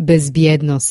bezwiednost